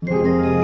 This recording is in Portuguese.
Música